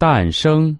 诞生。